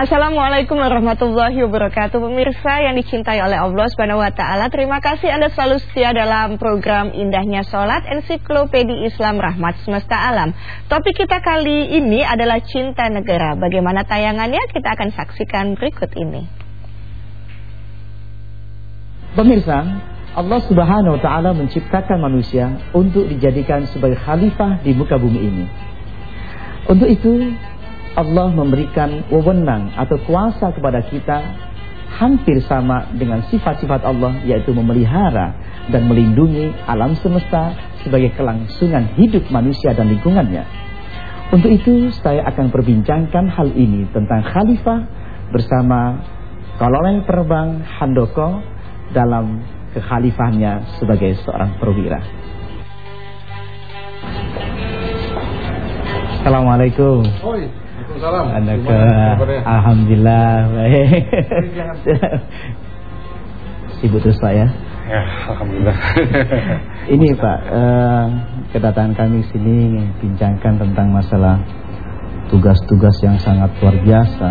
Assalamualaikum warahmatullahi wabarakatuh Pemirsa yang dicintai oleh Allah Subhanahu wa taala. Terima kasih Anda selalu setia dalam program Indahnya Salat Ensiklopedi Islam Rahmat Semesta Alam. Topik kita kali ini adalah cinta negara. Bagaimana tayangannya? Kita akan saksikan berikut ini. Pemirsa, Allah Subhanahu wa taala menciptakan manusia untuk dijadikan sebagai khalifah di muka bumi ini. Untuk itu, Allah memberikan wewenang atau kuasa kepada kita hampir sama dengan sifat-sifat Allah yaitu memelihara dan melindungi alam semesta sebagai kelangsungan hidup manusia dan lingkungannya. Untuk itu saya akan perbincangkan hal ini tentang khalifah bersama Kolonel Terbang Handoko dalam kekhalifahnya sebagai seorang perwira. Assalamualaikum. Oi. Waalaikumsalam. Alhamdulillah baik. Terus Pak ya? Ya, Alhamdulillah. Ini Pak, uh, kedatangan kami sini bincangkan tentang masalah tugas-tugas yang sangat luar biasa.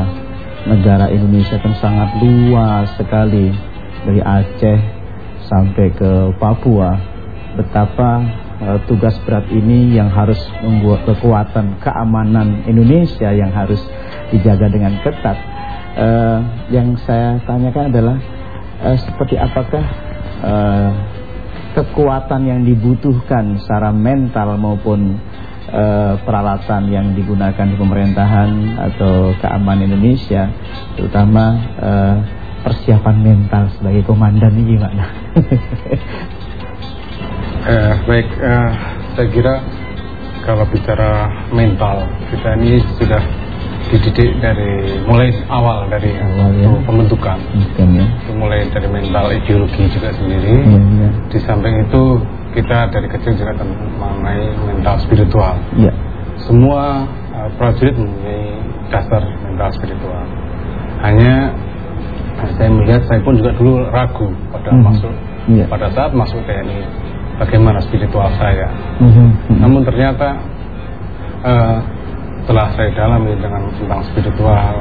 Negara Indonesia kan sangat luas sekali dari Aceh sampai ke Papua. Betapa uh, tugas berat ini yang harus membuat kekuatan keamanan Indonesia yang harus dijaga dengan ketat. Uh, yang saya tanyakan adalah uh, seperti apakah uh, kekuatan yang dibutuhkan secara mental maupun uh, peralatan yang digunakan di pemerintahan atau keamanan Indonesia, terutama uh, persiapan mental sebagai komandan ini gimana? Eh, baik, eh, saya kira kalau bicara mental kita ini sudah dididik dari mulai awal dari awal, ya. pembentukan, ya. mulai dari mental ideologi juga sendiri. Ya, ya. Di samping itu kita dari kecil juga mengenai mental spiritual. Ya. Semua uh, prajurit mempunyai dasar mental spiritual. Hanya saya melihat saya pun juga dulu ragu pada hmm. masuk ya. pada saat masuk TNI bagaimana spiritual saya. Mm -hmm. Namun ternyata uh, setelah saya dalami dengan tentang spiritual,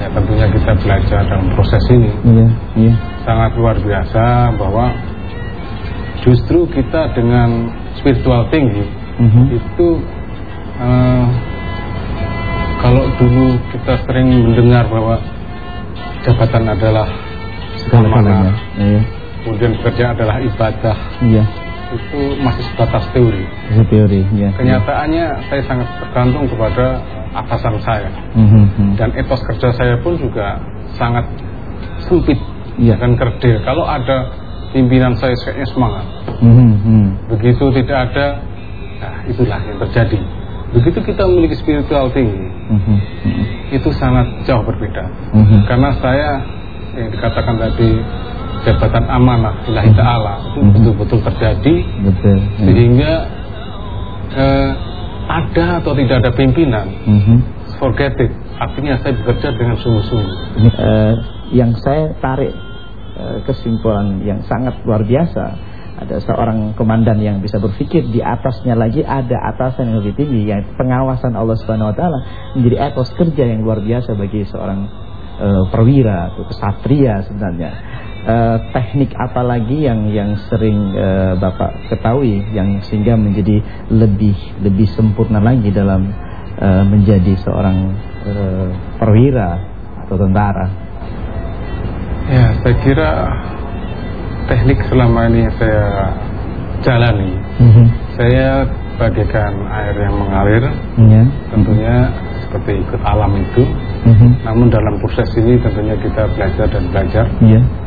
ya tentunya kita belajar dalam proses ini yeah, yeah. sangat luar biasa bahwa justru kita dengan spiritual tinggi mm -hmm. itu uh, kalau dulu kita sering mendengar bahwa jabatan adalah segala iya. kemudian pekerjaan adalah ibadah, iya itu masih sebatas teori. Masih teori, ya. Kenyataannya ya. saya sangat tergantung kepada atasan saya. Mm -hmm. Dan etos kerja saya pun juga sangat sempit ya. dan kerdil. Kalau ada pimpinan saya kayaknya semangat. Mm -hmm. Begitu tidak ada, nah itulah yang terjadi. Begitu kita memiliki spiritual tinggi, mm -hmm. itu sangat jauh berbeda. Mm -hmm. Karena saya yang dikatakan tadi jabatan amanah ilahi ta'ala. Itu mhm. betul-betul terjadi. Betul, sehingga eh, ada atau tidak ada pimpinan mm -hmm. forget it. Artinya saya bekerja dengan sungguh-sungguh. Uh, yang saya tarik uh, kesimpulan yang sangat luar biasa. Ada seorang komandan yang bisa berpikir di atasnya lagi ada atasan yang lebih tinggi yang pengawasan Allah Subhanahu wa taala menjadi etos kerja yang luar biasa bagi seorang uh, perwira atau kesatria sebenarnya uh, teknik apa lagi yang yang sering uh, Bapak ketahui yang sehingga menjadi lebih lebih sempurna lagi dalam uh, menjadi seorang uh, perwira atau tentara? Ya, saya kira teknik selama ini saya jalani. Mm -hmm. Saya bagaikan air yang mengalir, yeah. tentunya seperti ikut alam itu. Mm -hmm. Namun dalam proses ini tentunya kita belajar dan belajar. Yeah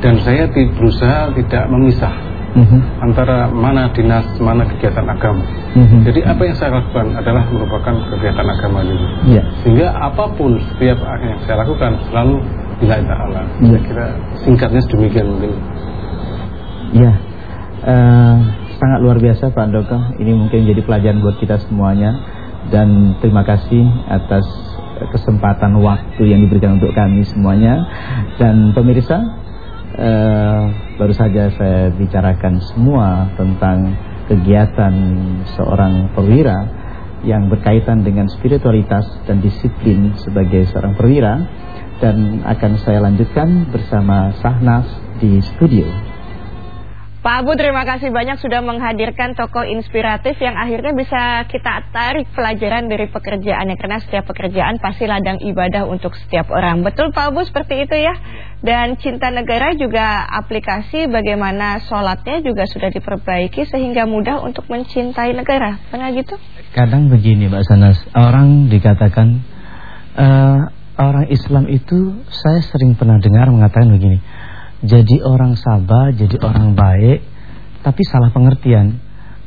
dan saya berusaha tidak memisah mm -hmm. antara mana dinas, mana kegiatan agama. Mm -hmm. Jadi apa yang saya lakukan adalah merupakan kegiatan agama juga. Yeah. Sehingga apa pun setiap yang saya lakukan selalu bila Allah. Yeah. Saya kira singkatnya sedemikian mungkin. Ya, uh, sangat luar biasa Pak Andoko. Ini mungkin jadi pelajaran buat kita semuanya. Dan terima kasih atas kesempatan waktu yang diberikan untuk kami semuanya. Dan pemirsa, uh, baru saja saya bicarakan semua tentang kegiatan seorang perwira yang berkaitan dengan spiritualitas dan disiplin sebagai seorang perwira dan akan saya lanjutkan bersama Sahnas di studio. Pak Abu terima kasih banyak sudah menghadirkan tokoh inspiratif yang akhirnya bisa kita tarik pelajaran dari pekerjaannya karena setiap pekerjaan pasti ladang ibadah untuk setiap orang. Betul Pak Abu seperti itu ya. Dan Cinta Negara juga aplikasi bagaimana sholatnya juga sudah diperbaiki sehingga mudah untuk mencintai negara. Benar gitu? Kadang begini Mbak Sanas, orang dikatakan uh, orang Islam itu saya sering pernah dengar mengatakan begini jadi orang sabar, jadi orang baik, tapi salah pengertian.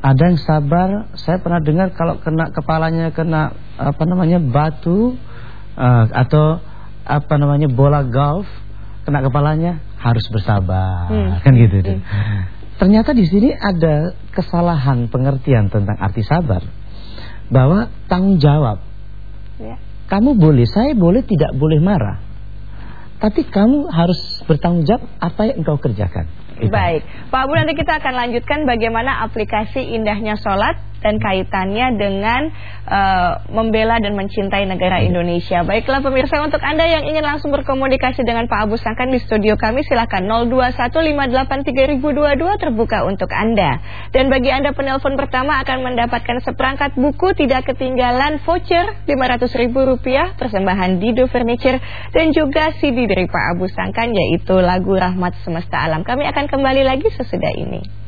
Ada yang sabar, saya pernah dengar kalau kena kepalanya kena apa namanya batu uh, atau apa namanya bola golf kena kepalanya harus bersabar, hmm. kan gitu. Hmm. Ternyata di sini ada kesalahan pengertian tentang arti sabar, bahwa tanggung jawab. Ya. Kamu boleh, saya boleh, tidak boleh marah. Tapi kamu harus bertanggung jawab apa yang engkau kerjakan. Itu. Baik, Pak Abu nanti kita akan lanjutkan bagaimana aplikasi indahnya sholat dan kaitannya dengan uh, membela dan mencintai negara Indonesia. Baiklah pemirsa untuk Anda yang ingin langsung berkomunikasi dengan Pak Abu Sangkan di studio kami silakan 02158322 terbuka untuk Anda. Dan bagi Anda penelpon pertama akan mendapatkan seperangkat buku tidak ketinggalan voucher Rp500.000 persembahan Dido Furniture dan juga CD dari Pak Abu Sangkan yaitu lagu Rahmat Semesta Alam. Kami akan kembali lagi sesudah ini.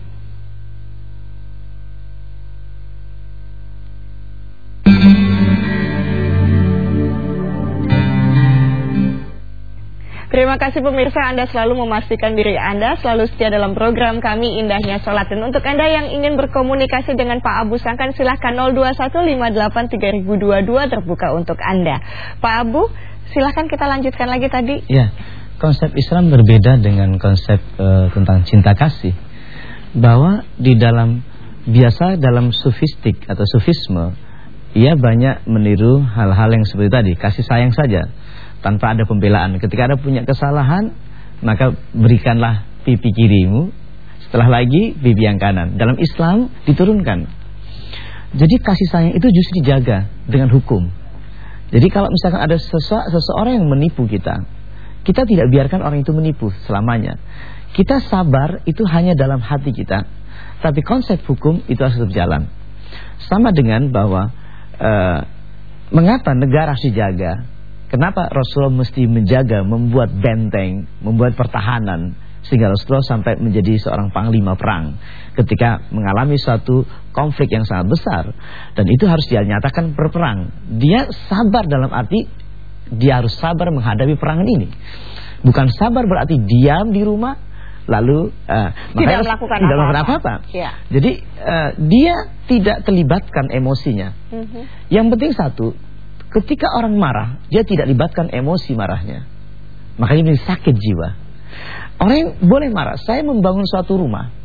Terima kasih pemirsa Anda selalu memastikan diri Anda selalu setia dalam program kami Indahnya Sholat. Dan untuk Anda yang ingin berkomunikasi dengan Pak Abu Sangkan silahkan 02158322 terbuka untuk Anda. Pak Abu silahkan kita lanjutkan lagi tadi. Ya, konsep Islam berbeda dengan konsep uh, tentang cinta kasih. Bahwa di dalam biasa dalam sufistik atau sufisme ia banyak meniru hal-hal yang seperti tadi, kasih sayang saja tanpa ada pembelaan. Ketika ada punya kesalahan, maka berikanlah pipi kirimu, setelah lagi pipi yang kanan. Dalam Islam diturunkan. Jadi kasih sayang itu justru dijaga dengan hukum. Jadi kalau misalkan ada seseorang yang menipu kita, kita tidak biarkan orang itu menipu selamanya. Kita sabar itu hanya dalam hati kita, tapi konsep hukum itu harus berjalan. Sama dengan bahwa uh, mengapa negara harus dijaga? Kenapa Rasulullah mesti menjaga, membuat benteng, membuat pertahanan sehingga Rasulullah sampai menjadi seorang panglima perang ketika mengalami suatu konflik yang sangat besar dan itu harus dia nyatakan berperang. Dia sabar dalam arti dia harus sabar menghadapi perangan ini. Bukan sabar berarti diam di rumah lalu uh, tidak melakukan tidak melakukan apa-apa. Ya. Jadi uh, dia tidak terlibatkan emosinya. Uh mhm. -huh. Yang penting satu, Ketika orang marah, dia tidak libatkan emosi marahnya. Makanya ini sakit jiwa. Orang yang boleh marah, saya membangun suatu rumah,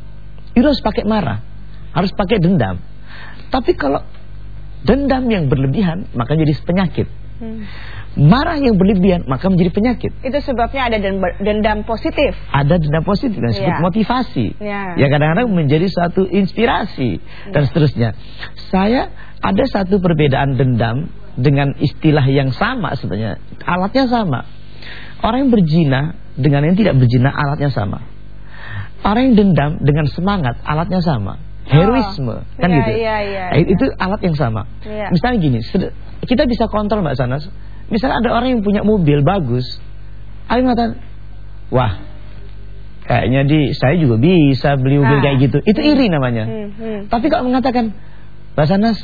itu harus pakai marah, harus pakai dendam. Tapi kalau dendam yang berlebihan, maka jadi penyakit. Hmm. Marah yang berlebihan maka menjadi penyakit. Itu sebabnya ada dendam positif. Ada dendam positif dan disebut ya. motivasi. Ya. ya kadang-kadang menjadi suatu inspirasi ya. dan seterusnya. Saya ada satu perbedaan dendam dengan istilah yang sama sebenarnya. Alatnya sama. Orang yang berzina dengan yang tidak berzina alatnya sama. Orang yang dendam dengan semangat alatnya sama. Heroisme oh, kan iya, gitu. Iya, iya, iya. Itu alat yang sama. Iya. Misalnya gini, kita bisa kontrol Mbak Sanas. Misalnya ada orang yang punya mobil bagus, ayo mengatakan, wah kayaknya di saya juga bisa beli mobil nah. kayak gitu. Itu iri namanya. Hmm, hmm. Tapi kalau mengatakan, Mbak Sanas,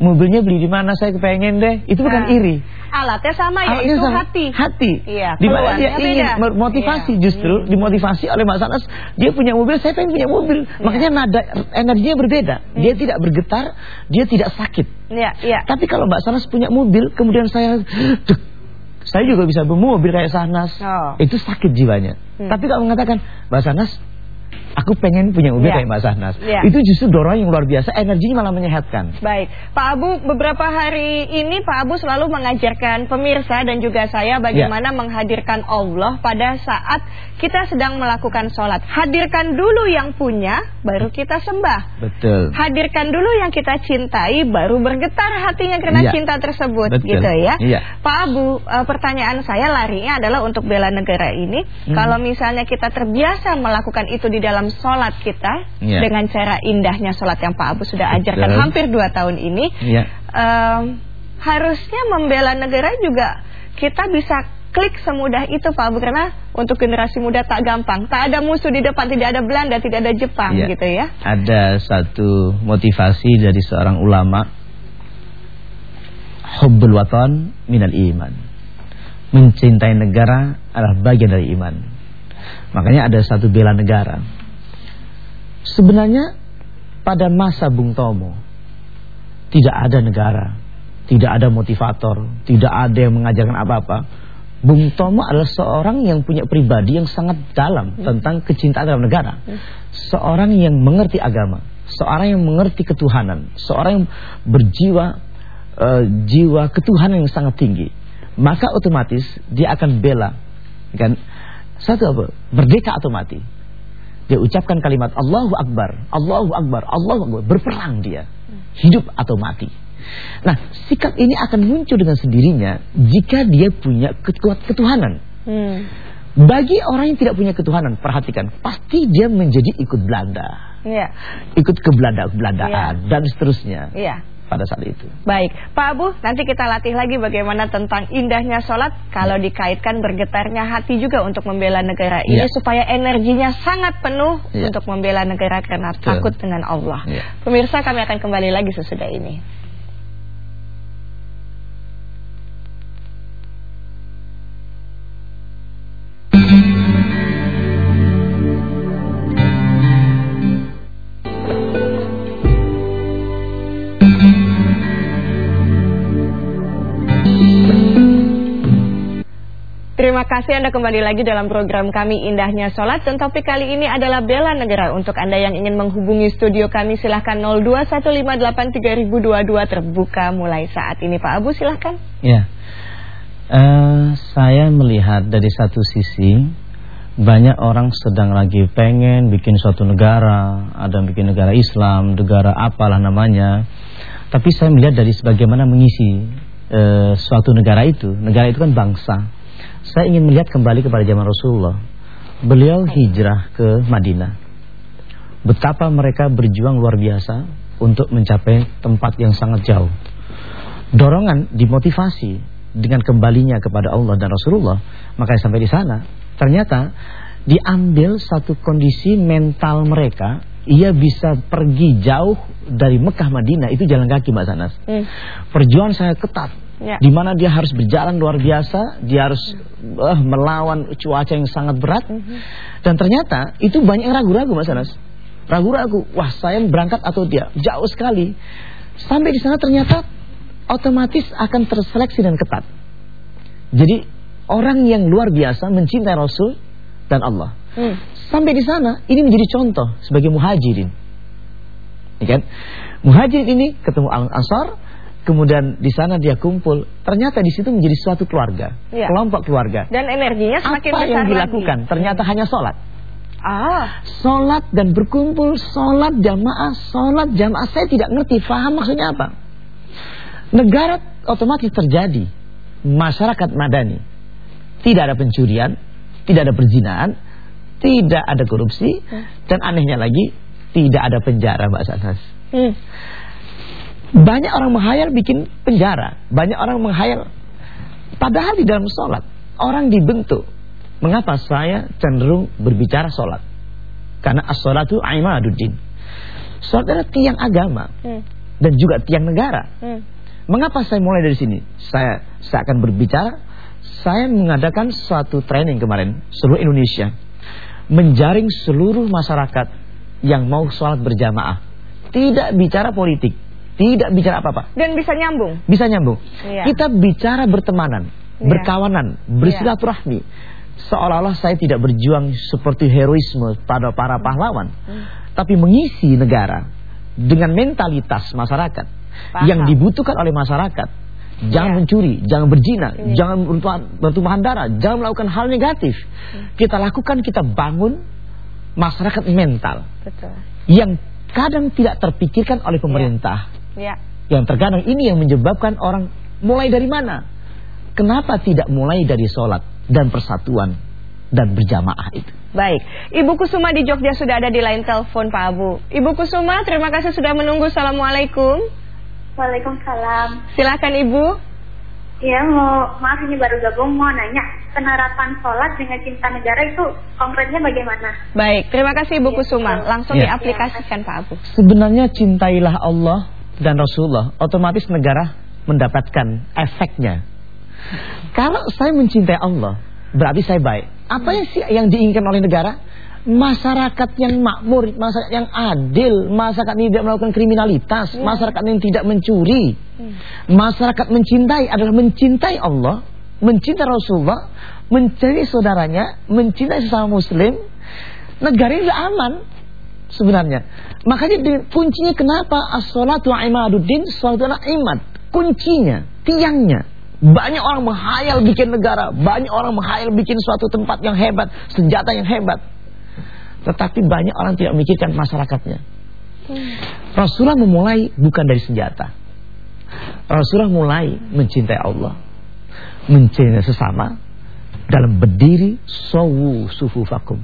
mobilnya beli di mana saya kepengen deh itu bukan nah, iri alatnya sama ya itu sama. hati hati iya, di mana dia ingin beda. motivasi iya. justru hmm. dimotivasi oleh Mas Anas dia punya mobil saya pengen punya mobil iya. makanya nada energinya berbeda hmm. dia tidak bergetar dia tidak sakit iya, iya. tapi kalau Mbak Sanas punya mobil kemudian saya dek, saya juga bisa bermobil kayak Sanas oh. itu sakit jiwanya hmm. tapi kalau mengatakan Mbak Sanas Aku pengen punya mobil ya. kayak Mbak Sahnas. Ya. Itu justru dorong yang luar biasa, energinya malah menyehatkan. Baik, Pak Abu, beberapa hari ini Pak Abu selalu mengajarkan pemirsa dan juga saya bagaimana ya. menghadirkan Allah pada saat kita sedang melakukan sholat. Hadirkan dulu yang punya, baru kita sembah. Betul. Hadirkan dulu yang kita cintai, baru bergetar hatinya karena ya. cinta tersebut, Betul. gitu ya. ya. Pak Abu, uh, pertanyaan saya larinya adalah untuk bela negara ini. Hmm. Kalau misalnya kita terbiasa melakukan itu di dalam dalam sholat kita yeah. dengan cara indahnya sholat yang Pak Abu sudah ajarkan Betul. hampir dua tahun ini yeah. um, harusnya membela negara juga kita bisa klik semudah itu Pak Abu karena untuk generasi muda tak gampang tak ada musuh di depan tidak ada Belanda tidak ada Jepang yeah. gitu ya ada satu motivasi dari seorang ulama hubbul watan minal iman mencintai negara adalah bagian dari iman makanya ada satu bela negara Sebenarnya pada masa Bung Tomo tidak ada negara, tidak ada motivator, tidak ada yang mengajarkan apa-apa. Bung Tomo adalah seorang yang punya pribadi yang sangat dalam hmm. tentang kecintaan dalam negara. Hmm. Seorang yang mengerti agama, seorang yang mengerti ketuhanan, seorang yang berjiwa uh, jiwa ketuhanan yang sangat tinggi. Maka otomatis dia akan bela kan satu apa? Merdeka atau mati dia ucapkan kalimat Allahu Akbar, Allahu Akbar, Allahu Akbar, berperang dia. Hidup atau mati. Nah, sikap ini akan muncul dengan sendirinya jika dia punya ketuhanan. Hmm. Bagi orang yang tidak punya ketuhanan, perhatikan, pasti dia menjadi ikut Belanda. Yeah. Ikut ke Belanda-Belandaan yeah. dan seterusnya. Yeah pada saat itu. Baik, Pak Abu, nanti kita latih lagi bagaimana tentang indahnya sholat kalau ya. dikaitkan bergetarnya hati juga untuk membela negara ini ya. supaya energinya sangat penuh ya. untuk membela negara karena Betul. takut dengan Allah. Ya. Pemirsa, kami akan kembali lagi sesudah ini. Terima kasih Anda kembali lagi dalam program kami Indahnya Sholat. Dan topik kali ini adalah bela negara. Untuk Anda yang ingin menghubungi studio kami silahkan 021583022 terbuka mulai saat ini. Pak Abu silahkan. Ya. Uh, Saya melihat dari satu sisi Banyak orang sedang lagi pengen bikin suatu negara. Ada bikin negara Islam, negara apalah namanya. Tapi saya melihat dari sebagaimana mengisi uh, suatu negara itu. Negara itu kan bangsa saya ingin melihat kembali kepada zaman Rasulullah. Beliau hijrah ke Madinah. Betapa mereka berjuang luar biasa untuk mencapai tempat yang sangat jauh. Dorongan dimotivasi dengan kembalinya kepada Allah dan Rasulullah, makanya sampai di sana. Ternyata diambil satu kondisi mental mereka ia bisa pergi jauh dari Mekah Madinah itu jalan kaki Mbak Sanas. Hmm. Perjuangan saya ketat ya. di mana dia harus berjalan luar biasa, dia harus uh, melawan cuaca yang sangat berat. Mm -hmm. Dan ternyata itu banyak ragu-ragu Mas Anas. Ragu-ragu, wah saya berangkat atau dia jauh sekali. Sampai di sana ternyata otomatis akan terseleksi dan ketat. Jadi orang yang luar biasa mencintai Rasul dan Allah. Hmm. Sampai di sana ini menjadi contoh sebagai muhajirin. Ya kan? Muhajirin ini ketemu Al-Ansar Kemudian di sana dia kumpul, ternyata di situ menjadi suatu keluarga, ya. kelompok keluarga. Dan energinya semakin Apa yang dilakukan? Lagi. Ternyata hanya sholat. Ah. Sholat dan berkumpul, sholat jamaah, sholat jamaah. Saya tidak ngerti, faham maksudnya apa? Negara otomatis terjadi, masyarakat madani. Tidak ada pencurian, tidak ada perzinahan, tidak ada korupsi, hmm. dan anehnya lagi, tidak ada penjara Mbak Sanas. Hmm. Banyak orang menghayal bikin penjara. Banyak orang menghayal. Padahal di dalam sholat. Orang dibentuk. Mengapa saya cenderung berbicara sholat? Karena as-sholatu aimaduddin. Sholat adalah tiang agama. Hmm. Dan juga tiang negara. Hmm. Mengapa saya mulai dari sini? Saya, saya akan berbicara. Saya mengadakan suatu training kemarin. Seluruh Indonesia. Menjaring seluruh masyarakat yang mau sholat berjamaah. Tidak bicara politik tidak bicara apa-apa. Dan bisa nyambung. Bisa nyambung. Iya. Kita bicara bertemanan, iya. berkawanan, bersilaturahmi. Iya. seolah-olah saya tidak berjuang seperti heroisme pada para pahlawan, hmm. tapi mengisi negara dengan mentalitas masyarakat Paham. yang dibutuhkan oleh masyarakat. Jangan ya. mencuri, jangan berzina, ya. jangan bertumpahan darah, jangan melakukan hal negatif. Hmm. Kita lakukan, kita bangun masyarakat mental. Betul. Yang kadang tidak terpikirkan oleh pemerintah. Ya. Ya. Yang terkadang ini yang menyebabkan orang mulai dari mana? Kenapa tidak mulai dari sholat dan persatuan dan berjamaah itu? Baik, Ibu Kusuma di Jogja sudah ada di line telepon Pak Abu. Ibu Kusuma, terima kasih sudah menunggu. Assalamualaikum. Waalaikumsalam. Silakan Ibu. Ya mau maaf ini baru gabung mau nanya penerapan sholat dengan cinta negara itu konkretnya bagaimana? Baik, terima kasih Ibu ya, Kusuma. Langsung ya. diaplikasikan Pak Abu. Sebenarnya cintailah Allah dan Rasulullah, otomatis negara mendapatkan efeknya. Kalau saya mencintai Allah, berarti saya baik. Apa yang sih yang diinginkan oleh negara? Masyarakat yang makmur, masyarakat yang adil, masyarakat yang tidak melakukan kriminalitas, ya. masyarakat yang tidak mencuri. Hmm. Masyarakat mencintai adalah mencintai Allah, mencintai Rasulullah, mencintai saudaranya, mencintai sesama muslim. Negara ini aman sebenarnya. Makanya kuncinya kenapa as-salatu imaduddin, salatu imad. Kuncinya, tiangnya. Banyak orang menghayal bikin negara, banyak orang menghayal bikin suatu tempat yang hebat, senjata yang hebat. Tetapi banyak orang tidak memikirkan masyarakatnya. Rasulullah memulai bukan dari senjata. Rasulullah mulai mencintai Allah, mencintai sesama dalam berdiri sawu sufufakum.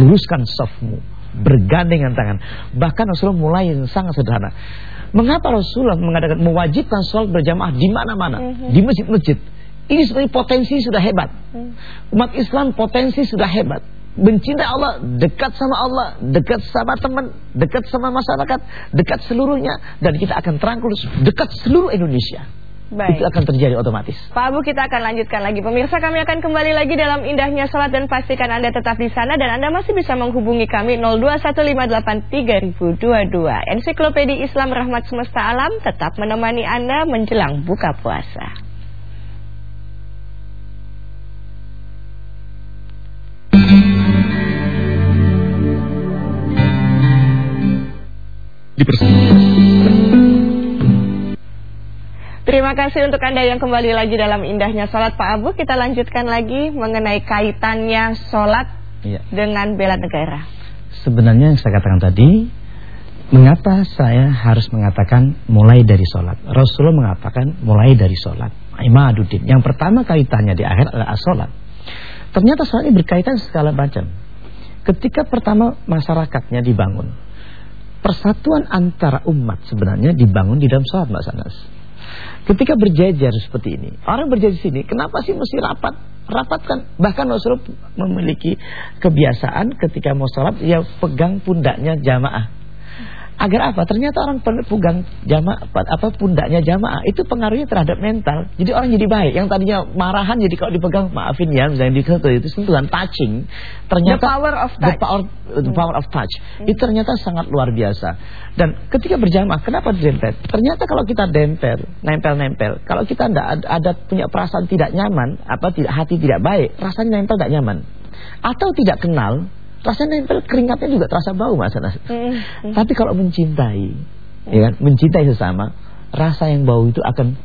Luruskan safmu, bergandengan tangan. Bahkan Rasulullah mulai yang sangat sederhana. Mengapa Rasulullah mengadakan mewajibkan sholat berjamaah di mana-mana? Mm -hmm. Di masjid-masjid. Ini sebenarnya potensi sudah hebat. Mm. Umat Islam potensi sudah hebat. Mencintai Allah, dekat sama Allah, dekat sama teman, dekat sama masyarakat, dekat seluruhnya. Dan kita akan terangkul dekat seluruh Indonesia. Baik. Itu akan terjadi otomatis. Pak Abu kita akan lanjutkan lagi. Pemirsa kami akan kembali lagi dalam indahnya sholat dan pastikan Anda tetap di sana dan Anda masih bisa menghubungi kami 02158322. Ensiklopedia Islam Rahmat Semesta Alam tetap menemani Anda menjelang buka puasa. Dipersembahkan Terima kasih untuk Anda yang kembali lagi dalam indahnya sholat. Pak Abu Kita lanjutkan lagi mengenai kaitannya sholat ya. dengan bela negara. Sebenarnya yang saya katakan tadi Mengapa saya harus mengatakan mulai dari sholat? Rasulullah mengatakan mulai dari sholat. Imaduddin. Yang pertama kaitannya di akhir adalah sholat Ternyata sholat ini berkaitan segala macam. Ketika pertama masyarakatnya dibangun Persatuan antara umat sebenarnya dibangun di dalam sholat Mbak Sanas Ketika berjajar seperti ini, orang berjajar sini, kenapa sih mesti rapat? Rapatkan. Bahkan Rasulullah memiliki kebiasaan ketika mau sholat, ya pegang pundaknya jamaah. Agar apa? Ternyata orang pegang jamaah apa pundaknya jamaah itu pengaruhnya terhadap mental. Jadi orang jadi baik. Yang tadinya marahan jadi kalau dipegang maafin ya misalnya dikentul itu sentuhan touching. Ternyata the power of touch. The power, the power of touch. Hmm. Itu ternyata sangat luar biasa. Dan ketika berjamaah kenapa dempel? Ternyata kalau kita dempel, nempel-nempel, kalau kita tidak ada punya perasaan tidak nyaman, apa tidak hati tidak baik, rasanya nempel tidak nyaman. Atau tidak kenal, rasanya nempel keringatnya juga terasa bau Mas Anas. Mm -hmm. Tapi kalau mencintai, mm. ya kan, mencintai sesama, rasa yang bau itu akan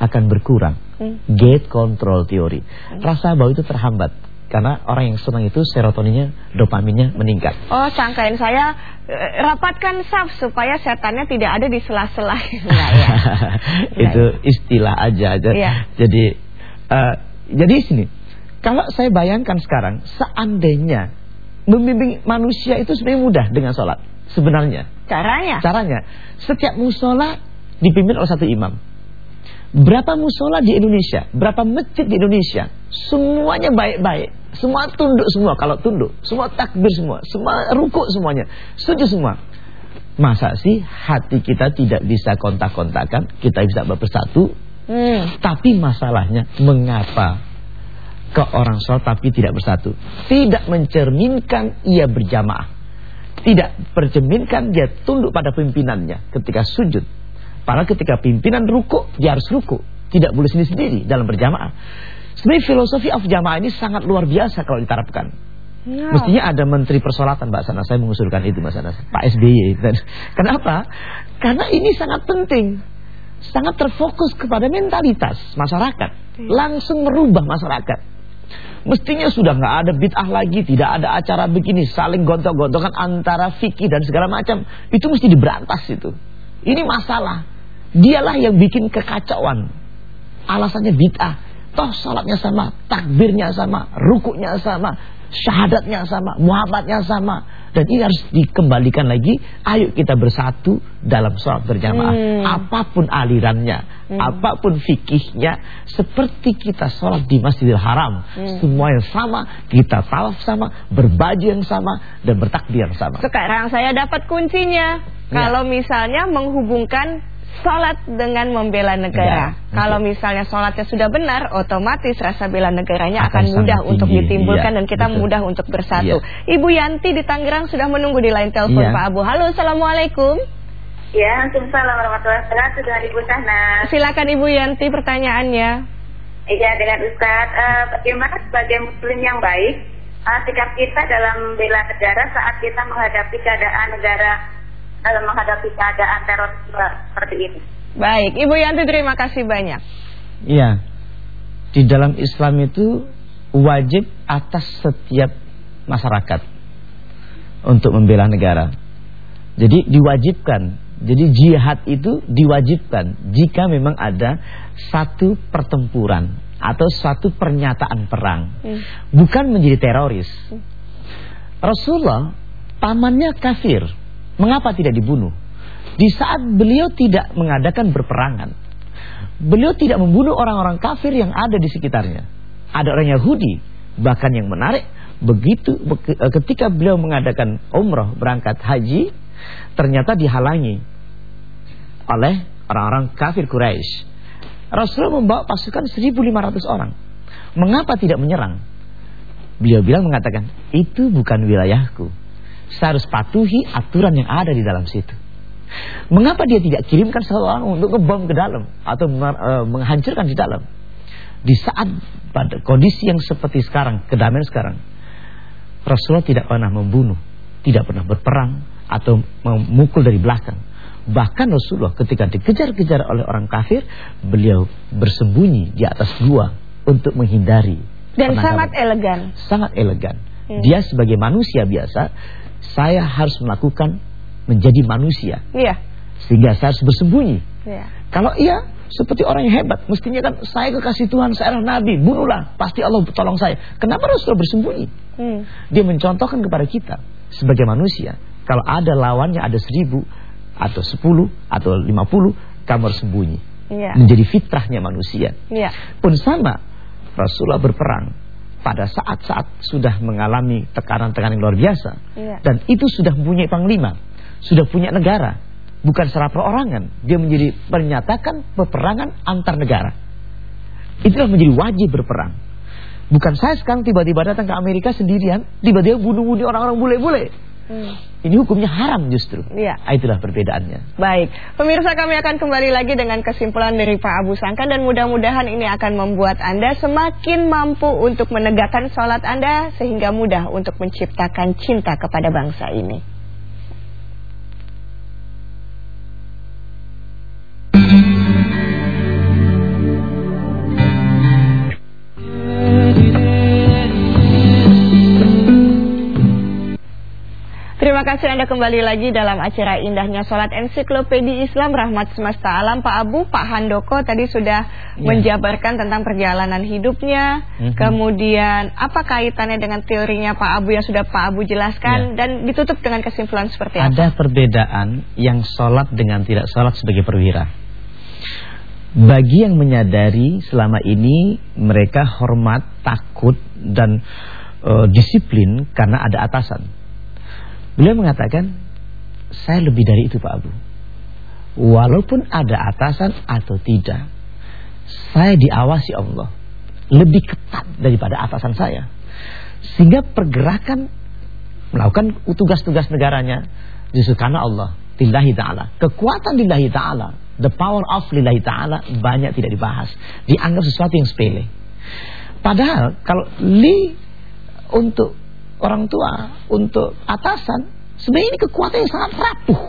akan berkurang. Mm. Gate control teori. Mm. Rasa bau itu terhambat karena orang yang senang itu serotoninnya, dopaminnya meningkat. Oh, sangkain saya eh, rapatkan saf supaya setannya tidak ada di sela-sela. ya. itu istilah aja aja. Ya. Jadi uh, jadi sini. Kalau saya bayangkan sekarang seandainya Membimbing manusia itu sebenarnya mudah dengan sholat Sebenarnya. Caranya? Caranya. Setiap musola dipimpin oleh satu imam. Berapa musola di Indonesia Berapa masjid di Indonesia Semuanya baik-baik. Semua tunduk semua Kalau tunduk. Semua takbir semua Semua rukuk semuanya. Setuju semua? Masa sih hati kita tidak bisa kontak-kontakan? Kita bisa bersatu hmm. Tapi masalahnya Mengapa ke orang sholat tapi tidak bersatu. Tidak mencerminkan ia berjamaah. Tidak bercerminkan dia tunduk pada pimpinannya ketika sujud. Padahal ketika pimpinan ruku, dia harus ruku. Tidak boleh sendiri-sendiri dalam berjamaah. Sebenarnya filosofi of jamaah ini sangat luar biasa kalau diterapkan. Ya. Mestinya ada menteri persolatan Mbak Sana Saya mengusulkan itu Mbak Sana Pak SBY Dan Kenapa? Karena ini sangat penting Sangat terfokus kepada mentalitas masyarakat iya. Langsung merubah masyarakat Mestinya sudah nggak ada bid'ah lagi Tidak ada acara begini Saling gontok-gontokan antara fikih dan segala macam. Itu mesti diberantas itu. Ini masalah. Dialah yang bikin kekacauan. Alasannya bid'ah. Toh salatnya sama, takbirnya sama, rukuknya sama syahadatnya sama, muhabbatnya sama. Dan ini harus dikembalikan lagi. Ayo kita bersatu dalam sholat berjamaah. Hmm. Apa pun alirannya, hmm. apa pun fikihnya. Seperti kita sholat di Masjidil Haram. Hmm. Semua yang sama, kita tawaf sama, berbaju yang sama, dan bertakbir yang sama. Sekarang saya dapat kuncinya. Ya. Kalau misalnya menghubungkan Sholat dengan membela negara. Ya, Kalau misalnya sholatnya sudah benar, otomatis rasa bela negaranya akan, akan mudah untuk ditimbulkan ya, dan kita betul. mudah untuk bersatu. Ya. Ibu Yanti di Tangerang sudah menunggu di line telepon ya. Pak Abu. Halo, assalamualaikum. Ya, Waalaikumsalam warahmatullahi wabarakatuh dengan Ibu Sahna. Silakan Ibu Yanti pertanyaannya. Iya, dengan Ustaz, uh, bagaimana sebagai muslim yang baik uh, sikap kita dalam bela negara saat kita menghadapi keadaan negara dalam menghadapi keadaan teror seperti ini. Baik, Ibu Yanti terima kasih banyak. Iya, di dalam Islam itu wajib atas setiap masyarakat untuk membela negara. Jadi diwajibkan. Jadi jihad itu diwajibkan jika memang ada satu pertempuran atau satu pernyataan perang. Hmm. Bukan menjadi teroris. Hmm. Rasulullah pamannya kafir. Mengapa tidak dibunuh? Di saat beliau tidak mengadakan berperangan. Beliau tidak membunuh orang-orang kafir yang ada di sekitarnya. Ada orang Yahudi. Bahkan yang menarik, begitu ketika beliau mengadakan umroh berangkat haji, ternyata dihalangi oleh orang-orang kafir Quraisy. Rasulullah membawa pasukan 1.500 orang. Mengapa tidak menyerang? Beliau bilang mengatakan, itu bukan wilayahku saya harus patuhi aturan yang ada di dalam situ. Mengapa dia tidak kirimkan seseorang untuk ngebom ke dalam atau eh, menghancurkan di dalam? Di saat pada kondisi yang seperti sekarang, kedamaian sekarang, Rasulullah tidak pernah membunuh, tidak pernah berperang atau memukul dari belakang. Bahkan Rasulullah ketika dikejar-kejar oleh orang kafir, beliau bersembunyi di atas gua untuk menghindari. Dan sangat elegan. Sangat elegan. Hmm. Dia sebagai manusia biasa saya harus melakukan menjadi manusia. Iya. Sehingga saya harus bersembunyi. Iya. Kalau iya, seperti orang yang hebat, mestinya kan saya kekasih Tuhan, saya adalah nabi, bunuhlah, pasti Allah tolong saya. Kenapa Rasulullah bersembunyi? Hmm. Dia mencontohkan kepada kita sebagai manusia, kalau ada lawannya ada seribu atau sepuluh atau lima puluh, kamu harus sembunyi. Iya. Menjadi fitrahnya manusia. Iya. Pun sama, Rasulullah berperang pada saat-saat sudah mengalami tekanan-tekanan yang luar biasa iya. dan itu sudah punya panglima, sudah punya negara, bukan secara perorangan, dia menjadi menyatakan peperangan antar negara. Itulah menjadi wajib berperang. Bukan saya sekarang tiba-tiba datang ke Amerika sendirian, tiba-tiba bunuh-bunuh orang-orang bule-bule. Hmm. Ini hukumnya haram justru. Iya. Ah, itulah perbedaannya. Baik, pemirsa kami akan kembali lagi dengan kesimpulan dari Pak Abu Sangkan dan mudah-mudahan ini akan membuat Anda semakin mampu untuk menegakkan sholat Anda sehingga mudah untuk menciptakan cinta kepada bangsa ini. Terima kasih Anda kembali lagi dalam acara indahnya Sholat Ensiklopedi Islam Rahmat Semesta Alam Pak Abu, Pak Handoko tadi sudah ya. menjabarkan tentang perjalanan hidupnya mm -hmm. Kemudian apa kaitannya dengan teorinya Pak Abu yang sudah Pak Abu jelaskan ya. Dan ditutup dengan kesimpulan seperti apa? Ada perbedaan yang sholat dengan tidak sholat sebagai perwira Bagi yang menyadari selama ini mereka hormat, takut dan uh, disiplin karena ada atasan Beliau mengatakan, saya lebih dari itu Pak Abu. Walaupun ada atasan atau tidak, saya diawasi Allah. Lebih ketat daripada atasan saya. Sehingga pergerakan melakukan tugas-tugas negaranya justru karena Allah. Lillahi ta'ala. Kekuatan lillahi ta'ala. The power of lillahi ta'ala banyak tidak dibahas. Dianggap sesuatu yang sepele. Padahal kalau li untuk orang tua, untuk atasan, sebenarnya ini kekuatan yang sangat rapuh.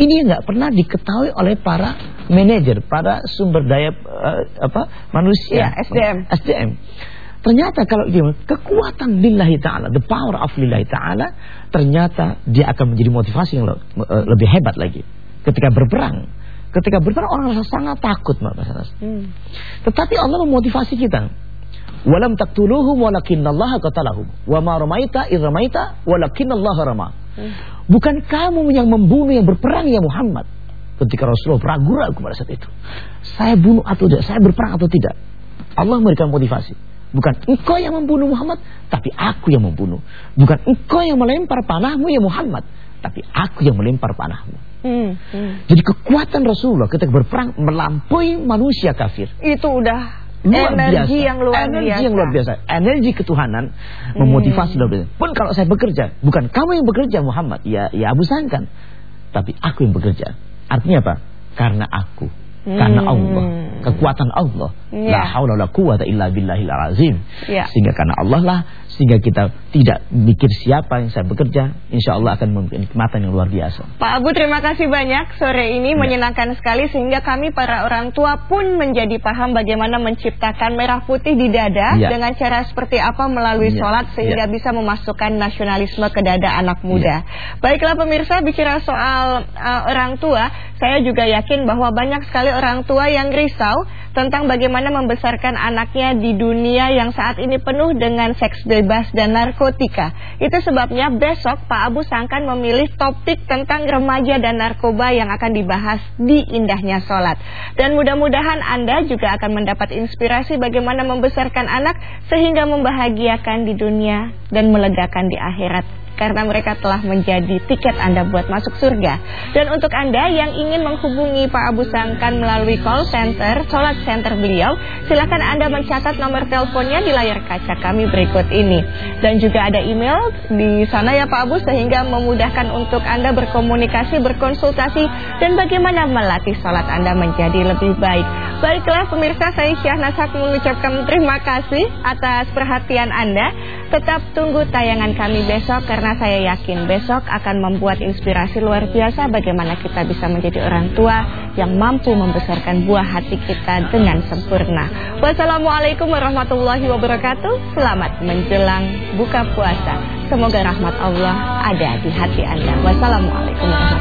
Ini yang nggak pernah diketahui oleh para manajer, para sumber daya uh, apa manusia, ya, SDM. SDM. Ternyata kalau dia kekuatan lillahi ta'ala, the power of lillahi ta'ala, ternyata dia akan menjadi motivasi yang eh, lebih hebat lagi. Ketika berperang, ketika berperang orang rasa sangat takut, Mbak hmm. Tetapi Allah memotivasi kita. Walam taqtuluhum walakinallaha qatalahum. Wa ma ramaita id ramaita walakinallaha rama. Bukan kamu yang membunuh yang berperang ya Muhammad. Ketika Rasulullah ragu-ragu pada saat itu. Saya bunuh atau tidak, saya berperang atau tidak. Allah memberikan motivasi. Bukan engkau yang membunuh Muhammad, tapi aku yang membunuh. Bukan engkau yang melempar panahmu ya Muhammad, tapi aku yang melempar panahmu. Hmm, hmm. Jadi kekuatan Rasulullah ketika berperang melampaui manusia kafir. Itu udah luar energi biasa. yang luar energi biasa. yang luar biasa. Energi ketuhanan hmm. memotivasi luar biasa. Pun kalau saya bekerja, bukan kamu yang bekerja Muhammad, ya ya Abu Sangkan, tapi aku yang bekerja. Artinya apa? Karena aku Hmm. Karena Allah, kekuatan Allah. Ya. La haula wala quwata illa billahil azim. Ya. Sehingga karena Allah lah sehingga kita tidak mikir siapa yang saya bekerja, insya Allah akan memberi kenikmatan yang luar biasa. Pak Abu terima kasih banyak sore ini ya. menyenangkan sekali sehingga kami para orang tua pun menjadi paham bagaimana menciptakan merah putih di dada ya. dengan cara seperti apa melalui ya. sholat sehingga ya. bisa memasukkan nasionalisme ke dada anak muda. Ya. Baiklah pemirsa bicara soal uh, orang tua, saya juga yakin bahwa banyak sekali orang tua yang risau tentang bagaimana membesarkan anaknya di dunia yang saat ini penuh dengan seks bebas dan narkotika. Itu sebabnya besok Pak Abu Sangkan memilih topik tentang remaja dan narkoba yang akan dibahas di Indahnya Sholat. Dan mudah-mudahan Anda juga akan mendapat inspirasi bagaimana membesarkan anak sehingga membahagiakan di dunia dan melegakan di akhirat karena mereka telah menjadi tiket Anda buat masuk surga. Dan untuk Anda yang ingin menghubungi Pak Abu Sangkan melalui call center, sholat center beliau, silakan Anda mencatat nomor teleponnya di layar kaca kami berikut ini. Dan juga ada email di sana ya Pak Abu sehingga memudahkan untuk Anda berkomunikasi, berkonsultasi dan bagaimana melatih sholat Anda menjadi lebih baik. Baiklah pemirsa saya Syahnasak mengucapkan terima kasih atas perhatian Anda. Tetap tunggu tayangan kami besok karena saya yakin besok akan membuat inspirasi luar biasa bagaimana kita bisa menjadi orang tua yang mampu membesarkan buah hati kita dengan sempurna. Wassalamualaikum warahmatullahi wabarakatuh. Selamat menjelang buka puasa. Semoga rahmat Allah ada di hati Anda. Wassalamualaikum warahmatullahi wabarakatuh.